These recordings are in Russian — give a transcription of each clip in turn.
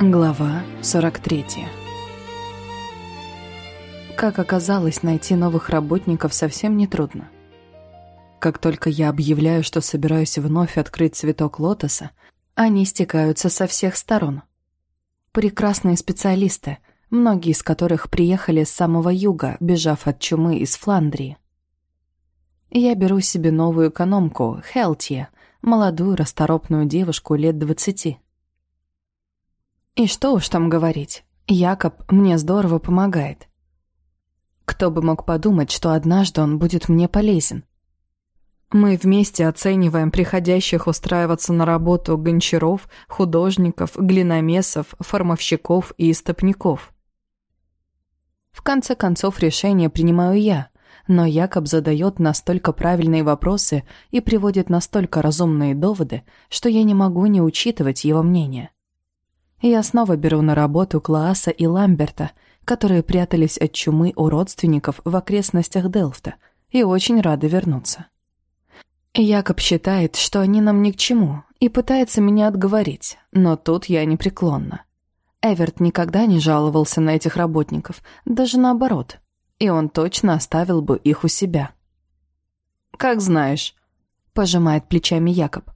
Глава 43 Как оказалось, найти новых работников совсем нетрудно. Как только я объявляю, что собираюсь вновь открыть цветок лотоса, они стекаются со всех сторон. Прекрасные специалисты, многие из которых приехали с самого юга, бежав от чумы из Фландрии. Я беру себе новую экономку, Хелтье, молодую расторопную девушку лет двадцати. И что уж там говорить, Якоб мне здорово помогает. Кто бы мог подумать, что однажды он будет мне полезен. Мы вместе оцениваем приходящих устраиваться на работу гончаров, художников, глиномесов, формовщиков и истопников. В конце концов решение принимаю я, но Якоб задает настолько правильные вопросы и приводит настолько разумные доводы, что я не могу не учитывать его мнение. Я снова беру на работу Клааса и Ламберта, которые прятались от чумы у родственников в окрестностях Делфта и очень рады вернуться. Якоб считает, что они нам ни к чему, и пытается меня отговорить, но тут я непреклонна. Эверт никогда не жаловался на этих работников, даже наоборот, и он точно оставил бы их у себя. «Как знаешь», — пожимает плечами Якоб.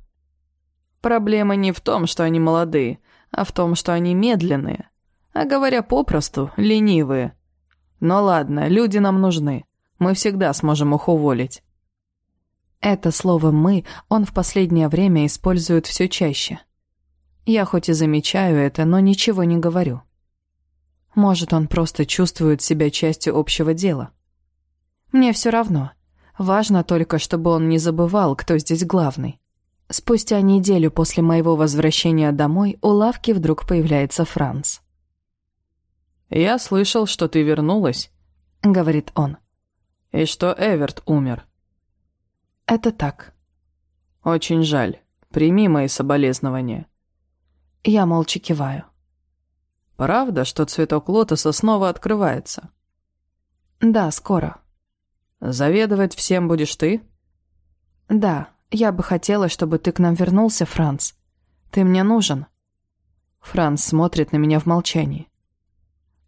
«Проблема не в том, что они молодые, а в том, что они медленные, а говоря попросту, ленивые. Но ладно, люди нам нужны, мы всегда сможем их уволить». Это слово «мы» он в последнее время использует все чаще. Я хоть и замечаю это, но ничего не говорю. Может, он просто чувствует себя частью общего дела. Мне все равно. Важно только, чтобы он не забывал, кто здесь главный. Спустя неделю после моего возвращения домой у лавки вдруг появляется Франц. «Я слышал, что ты вернулась», — говорит он. «И что Эверт умер». Это так. Очень жаль. Прими мои соболезнования. Я молча киваю. Правда, что цветок лотоса снова открывается? Да, скоро. Заведовать всем будешь ты? Да, я бы хотела, чтобы ты к нам вернулся, Франц. Ты мне нужен. Франц смотрит на меня в молчании.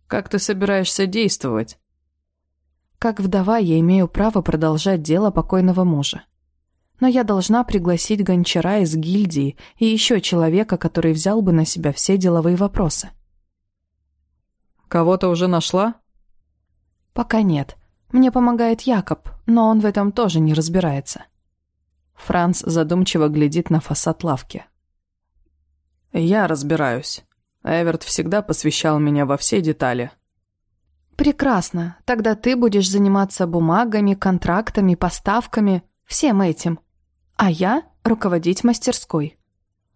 Как ты собираешься действовать? Как вдова я имею право продолжать дело покойного мужа. Но я должна пригласить гончара из гильдии и еще человека, который взял бы на себя все деловые вопросы. «Кого-то уже нашла?» «Пока нет. Мне помогает Якоб, но он в этом тоже не разбирается». Франц задумчиво глядит на фасад лавки. «Я разбираюсь. Эверт всегда посвящал меня во все детали». «Прекрасно. Тогда ты будешь заниматься бумагами, контрактами, поставками, всем этим. А я — руководить мастерской.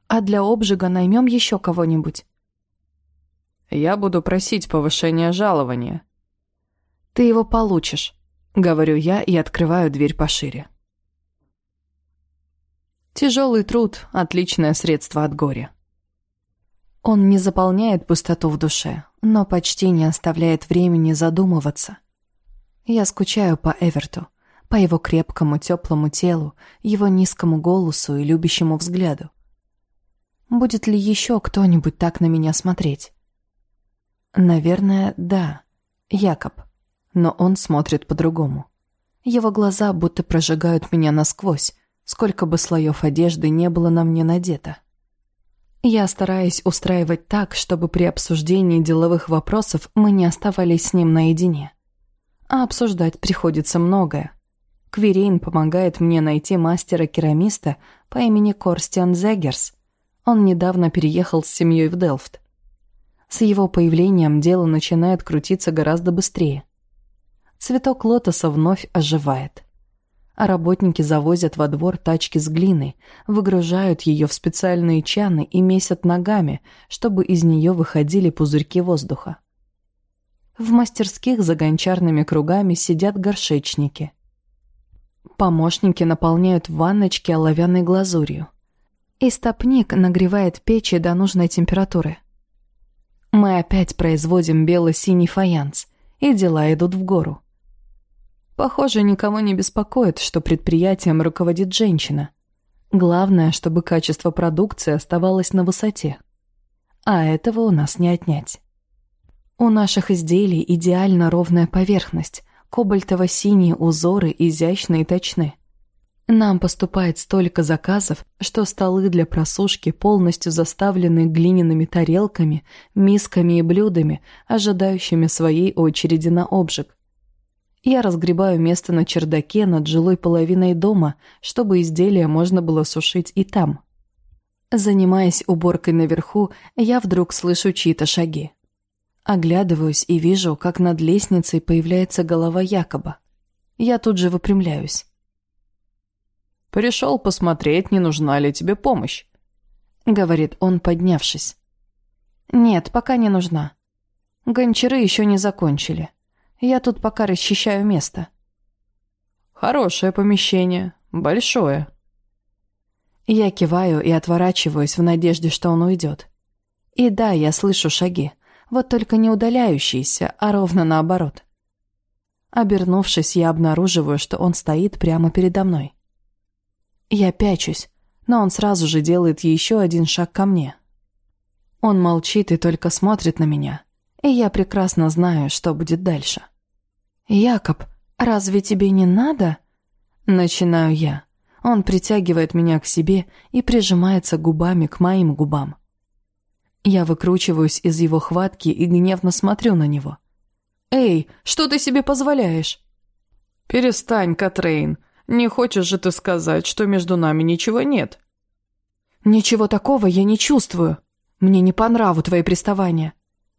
А для обжига наймем еще кого-нибудь». «Я буду просить повышения жалования». «Ты его получишь», — говорю я и открываю дверь пошире. Тяжелый труд — отличное средство от горя. Он не заполняет пустоту в душе, но почти не оставляет времени задумываться. Я скучаю по Эверту, по его крепкому, теплому телу, его низкому голосу и любящему взгляду. Будет ли еще кто-нибудь так на меня смотреть? Наверное, да, Якоб, но он смотрит по-другому. Его глаза будто прожигают меня насквозь, сколько бы слоев одежды не было на мне надето. Я стараюсь устраивать так, чтобы при обсуждении деловых вопросов мы не оставались с ним наедине. А обсуждать приходится многое. Квирейн помогает мне найти мастера-керамиста по имени Корстиан Зегерс. Он недавно переехал с семьей в Делфт. С его появлением дело начинает крутиться гораздо быстрее. Цветок лотоса вновь оживает а работники завозят во двор тачки с глиной, выгружают ее в специальные чаны и месят ногами, чтобы из нее выходили пузырьки воздуха. В мастерских за гончарными кругами сидят горшечники. Помощники наполняют ванночки оловянной глазурью. И стопник нагревает печи до нужной температуры. Мы опять производим бело-синий фаянс, и дела идут в гору. Похоже, никого не беспокоит, что предприятием руководит женщина. Главное, чтобы качество продукции оставалось на высоте. А этого у нас не отнять. У наших изделий идеально ровная поверхность, кобальтово-синие узоры изящны и точны. Нам поступает столько заказов, что столы для просушки полностью заставлены глиняными тарелками, мисками и блюдами, ожидающими своей очереди на обжиг. Я разгребаю место на чердаке над жилой половиной дома, чтобы изделия можно было сушить и там. Занимаясь уборкой наверху, я вдруг слышу чьи-то шаги. Оглядываюсь и вижу, как над лестницей появляется голова Якоба. Я тут же выпрямляюсь. «Пришел посмотреть, не нужна ли тебе помощь», — говорит он, поднявшись. «Нет, пока не нужна. Гончары еще не закончили. Я тут пока расчищаю место». «Хорошее помещение, большое». Я киваю и отворачиваюсь в надежде, что он уйдет. И да, я слышу шаги, вот только не удаляющиеся, а ровно наоборот. Обернувшись, я обнаруживаю, что он стоит прямо передо мной. Я пячусь, но он сразу же делает еще один шаг ко мне. Он молчит и только смотрит на меня, и я прекрасно знаю, что будет дальше. «Якоб, разве тебе не надо?» Начинаю я. Он притягивает меня к себе и прижимается губами к моим губам. Я выкручиваюсь из его хватки и гневно смотрю на него. «Эй, что ты себе позволяешь?» «Перестань, Катрейн. Не хочешь же ты сказать, что между нами ничего нет?» «Ничего такого я не чувствую. Мне не по нраву твои приставания.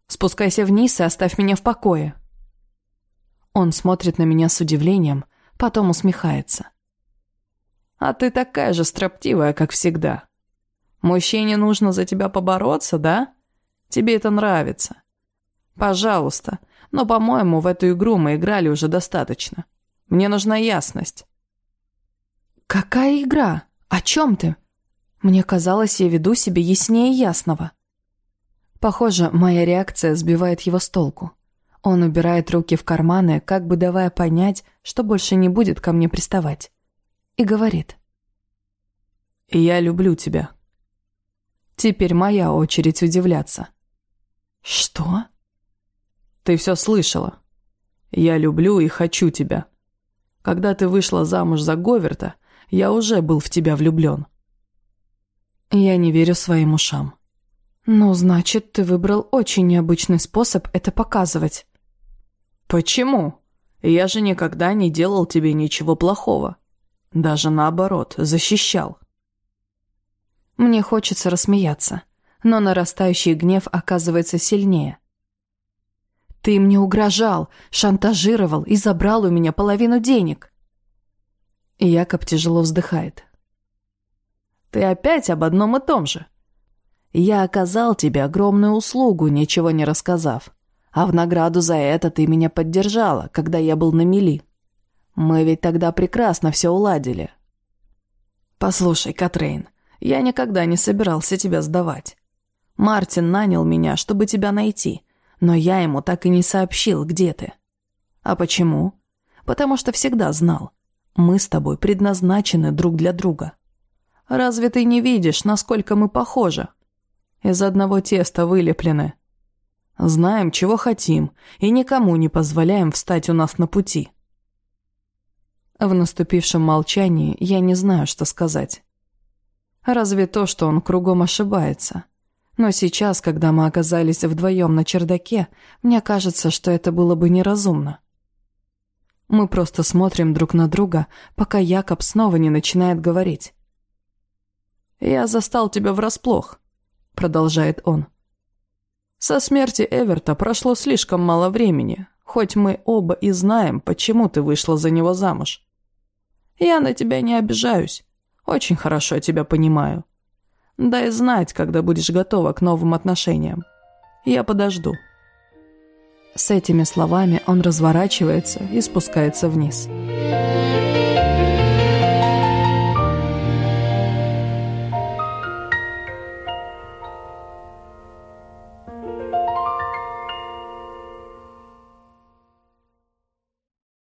Спускайся вниз и оставь меня в покое». Он смотрит на меня с удивлением, потом усмехается. «А ты такая же строптивая, как всегда. Мужчине нужно за тебя побороться, да? Тебе это нравится. Пожалуйста, но, по-моему, в эту игру мы играли уже достаточно. Мне нужна ясность. «Какая игра? О чем ты?» Мне казалось, я веду себя яснее ясного. Похоже, моя реакция сбивает его с толку. Он убирает руки в карманы, как бы давая понять, что больше не будет ко мне приставать. И говорит. «Я люблю тебя». Теперь моя очередь удивляться. «Что?» «Ты все слышала. Я люблю и хочу тебя. Когда ты вышла замуж за Говерта, я уже был в тебя влюблен. Я не верю своим ушам. Ну, значит, ты выбрал очень необычный способ это показывать. Почему? Я же никогда не делал тебе ничего плохого. Даже наоборот, защищал. Мне хочется рассмеяться, но нарастающий гнев оказывается сильнее. Ты мне угрожал, шантажировал и забрал у меня половину денег. Якоб тяжело вздыхает. «Ты опять об одном и том же. Я оказал тебе огромную услугу, ничего не рассказав. А в награду за это ты меня поддержала, когда я был на мели. Мы ведь тогда прекрасно все уладили. Послушай, Катрейн, я никогда не собирался тебя сдавать. Мартин нанял меня, чтобы тебя найти, но я ему так и не сообщил, где ты. А почему? Потому что всегда знал. Мы с тобой предназначены друг для друга. Разве ты не видишь, насколько мы похожи? Из одного теста вылеплены. Знаем, чего хотим, и никому не позволяем встать у нас на пути. В наступившем молчании я не знаю, что сказать. Разве то, что он кругом ошибается. Но сейчас, когда мы оказались вдвоем на чердаке, мне кажется, что это было бы неразумно. Мы просто смотрим друг на друга, пока Якоб снова не начинает говорить. «Я застал тебя врасплох», — продолжает он. «Со смерти Эверта прошло слишком мало времени, хоть мы оба и знаем, почему ты вышла за него замуж. Я на тебя не обижаюсь, очень хорошо тебя понимаю. Дай знать, когда будешь готова к новым отношениям. Я подожду». С этими словами он разворачивается и спускается вниз. «Я